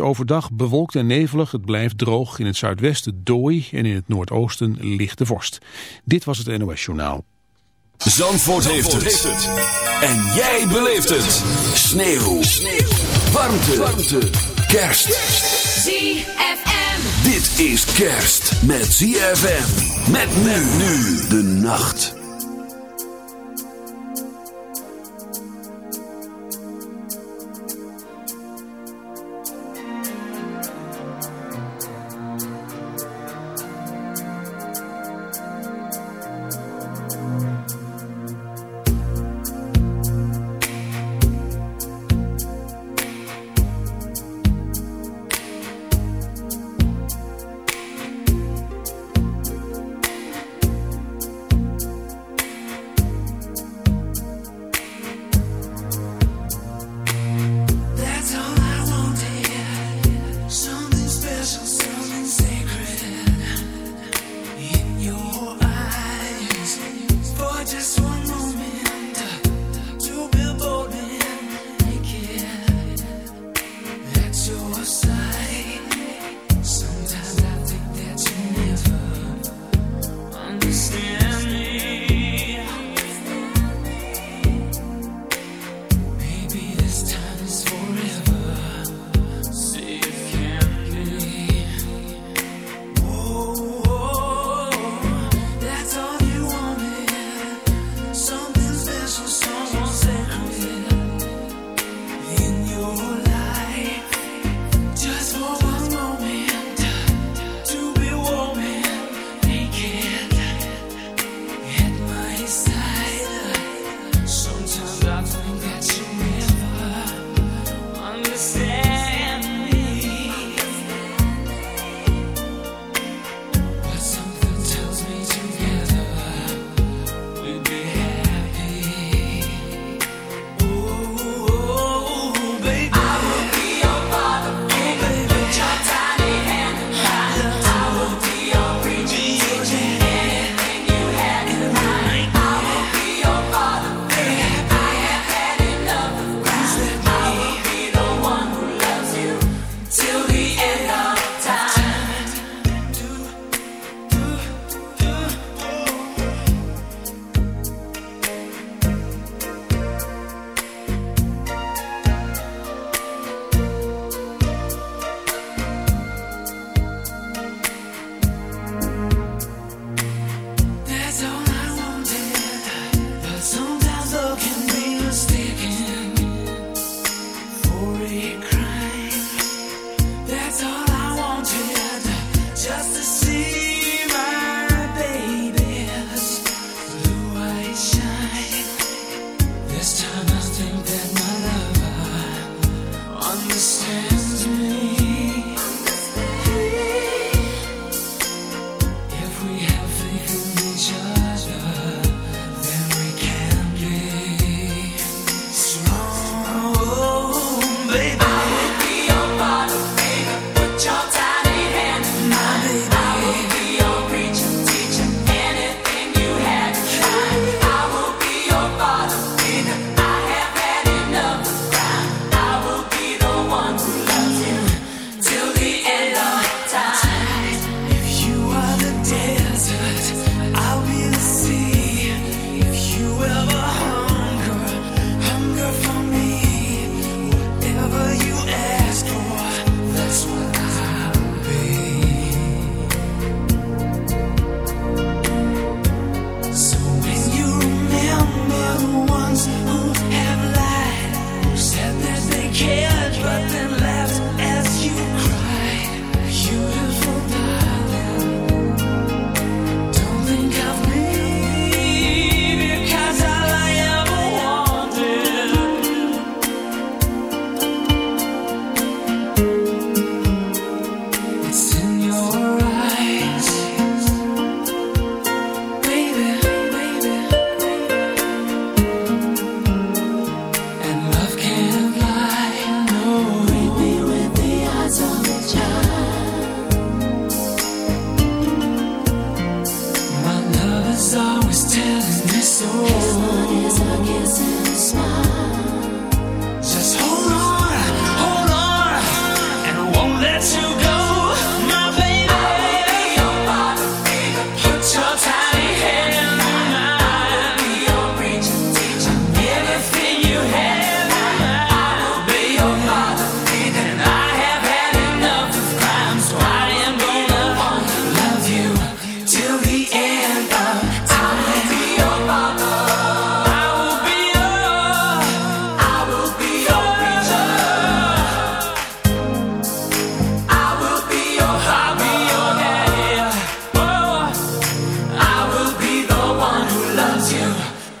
Overdag bewolkt en nevelig, het blijft droog. In het zuidwesten dooi en in het noordoosten lichte vorst. Dit was het NOS Journaal. Zandvoort, heeft, het. En jij beleeft het. Sneeuw. Sneeuw. Warmte. Warmte. Kerst. ZFM. Dit is kerst met ZFM. Met nu nu de nacht.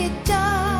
it does.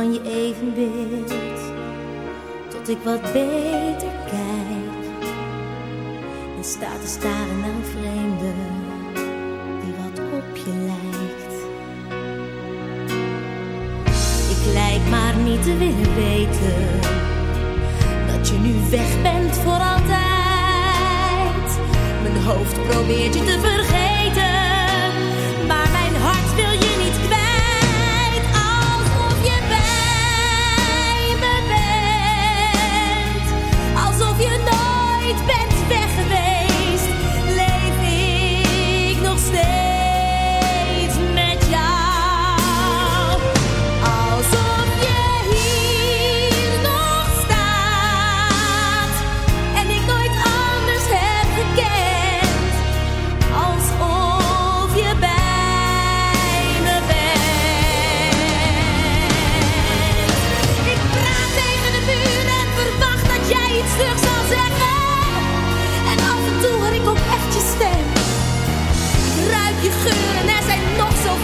Van je evenbeeld, tot ik wat beter kijk. En sta te staren naar een vreemde die wat op je lijkt. Ik lijk maar niet te willen weten dat je nu weg bent voor altijd. Mijn hoofd probeert je te vergeten,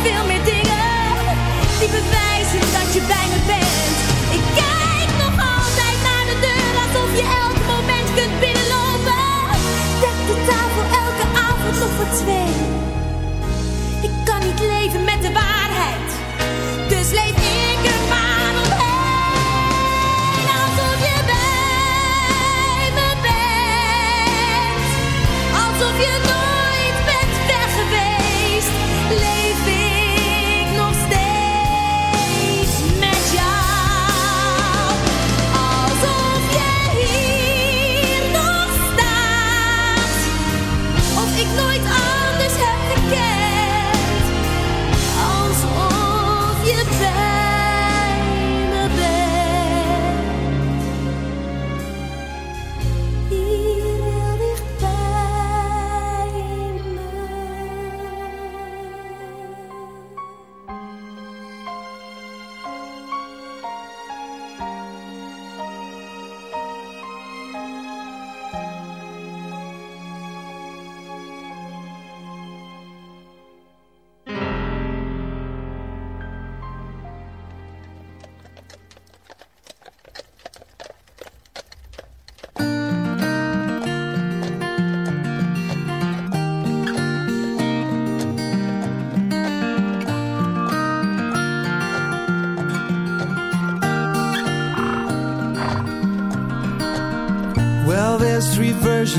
feel me deep.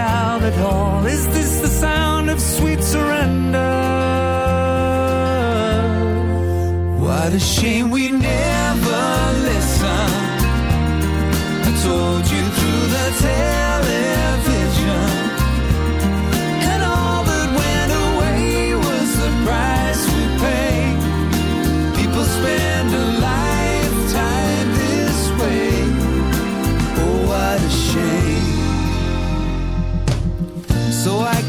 outlet hall. Is this the sound of sweet surrender? What a shame we never listened. I told you through the television,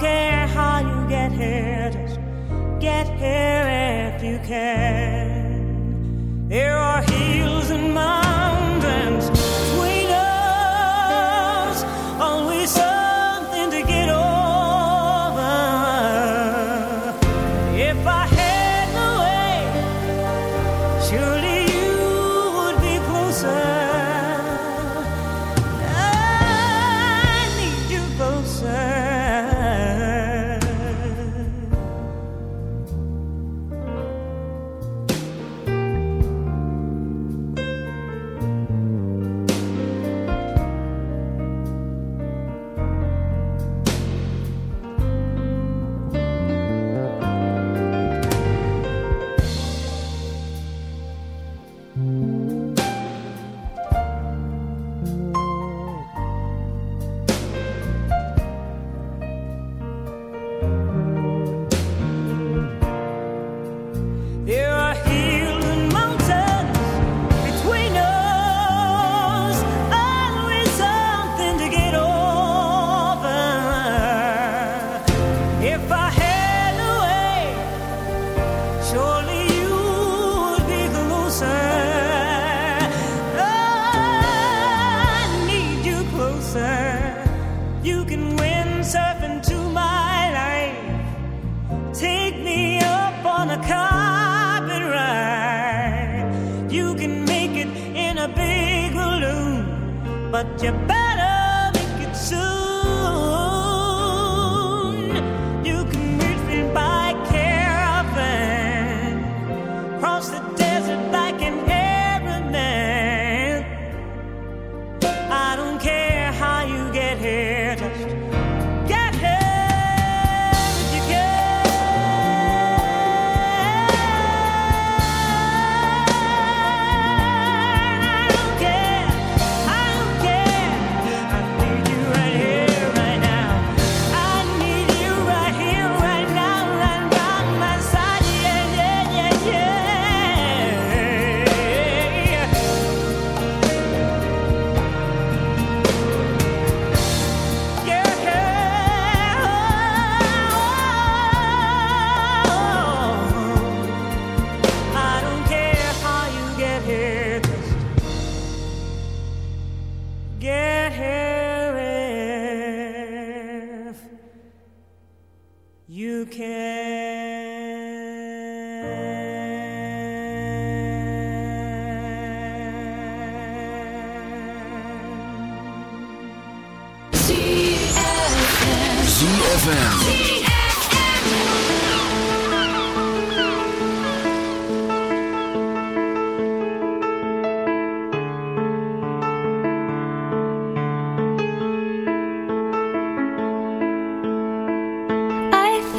Care how you get here, just get here if you can. There are hills and mountains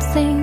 something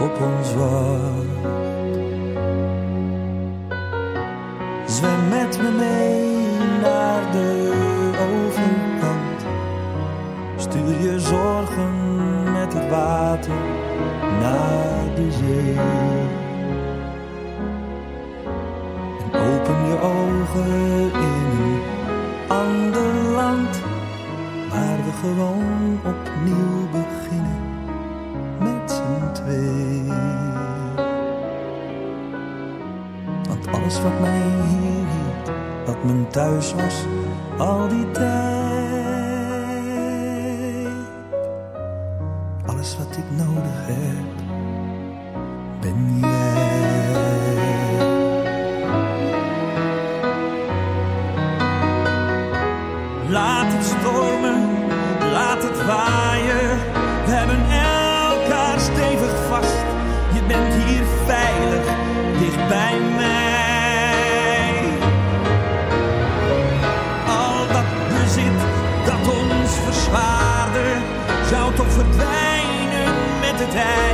op ons wacht. Zwem met me mee naar de overkant. Stuur je zorgen met het water naar de zee. En open je ogen in een ander land, waar we gewoon opnieuw beginnen wat mij hier hield, dat mijn thuis was al die tijd. Alles wat ik nodig heb, ben jij. that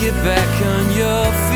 get back on your feet.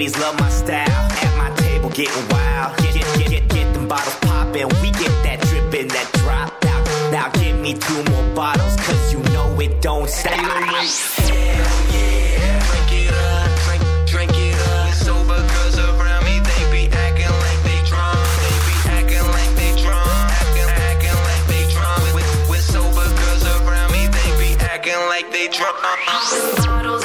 Ladies love my style. At my table getting wild. Get get get get, get them bottles poppin'. We get that drippin', that drop out. Now give me two more bottles, cause you know it don't stop. Hell yeah. Drink it up, drink, drink it up. Sober girls around me, they be acting like they drunk. They be acting like they drunk. Acting, acting like they drunk. With, with sober girls around me, they be acting like they drunk. Bottles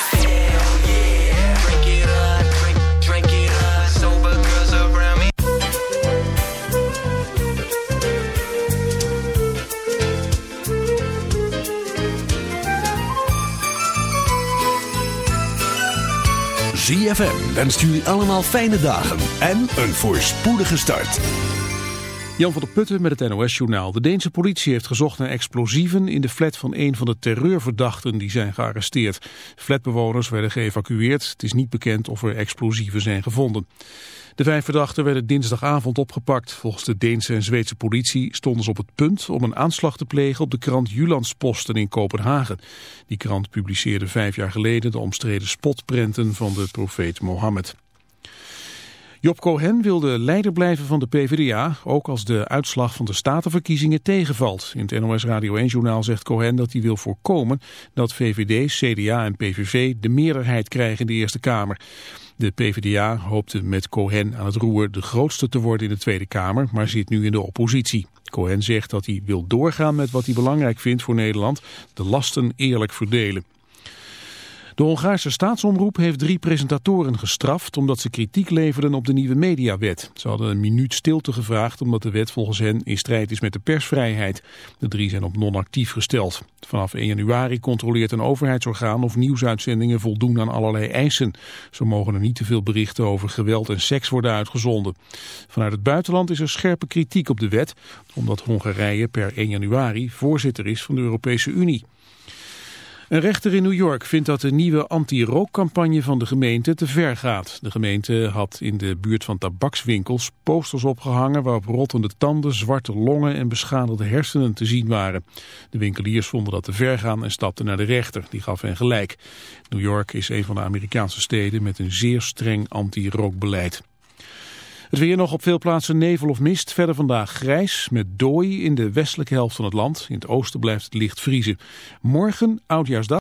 ZFM wenst jullie allemaal fijne dagen en een voorspoedige start. Jan van der Putten met het NOS-journaal. De Deense politie heeft gezocht naar explosieven in de flat van een van de terreurverdachten die zijn gearresteerd. Flatbewoners werden geëvacueerd. Het is niet bekend of er explosieven zijn gevonden. De vijf verdachten werden dinsdagavond opgepakt. Volgens de Deense en Zweedse politie stonden ze op het punt om een aanslag te plegen op de krant Jyllandsposten in Kopenhagen. Die krant publiceerde vijf jaar geleden de omstreden spotprenten van de profeet Mohammed. Job Cohen wilde leider blijven van de PvdA, ook als de uitslag van de statenverkiezingen tegenvalt. In het NOS Radio 1-journaal zegt Cohen dat hij wil voorkomen dat VVD, CDA en PVV de meerderheid krijgen in de Eerste Kamer. De PvdA hoopte met Cohen aan het roer de grootste te worden in de Tweede Kamer, maar zit nu in de oppositie. Cohen zegt dat hij wil doorgaan met wat hij belangrijk vindt voor Nederland, de lasten eerlijk verdelen. De Hongaarse staatsomroep heeft drie presentatoren gestraft omdat ze kritiek leverden op de nieuwe mediawet. Ze hadden een minuut stilte gevraagd omdat de wet volgens hen in strijd is met de persvrijheid. De drie zijn op non-actief gesteld. Vanaf 1 januari controleert een overheidsorgaan of nieuwsuitzendingen voldoen aan allerlei eisen. Zo mogen er niet te veel berichten over geweld en seks worden uitgezonden. Vanuit het buitenland is er scherpe kritiek op de wet, omdat Hongarije per 1 januari voorzitter is van de Europese Unie. Een rechter in New York vindt dat de nieuwe anti-rookcampagne van de gemeente te ver gaat. De gemeente had in de buurt van tabakswinkels posters opgehangen waarop rottende tanden, zwarte longen en beschadigde hersenen te zien waren. De winkeliers vonden dat te ver gaan en stapten naar de rechter. Die gaf hen gelijk. New York is een van de Amerikaanse steden met een zeer streng anti-rookbeleid. Het weer nog op veel plaatsen nevel of mist. Verder vandaag grijs met dooi in de westelijke helft van het land. In het oosten blijft het licht vriezen. Morgen, oudjaarsdag.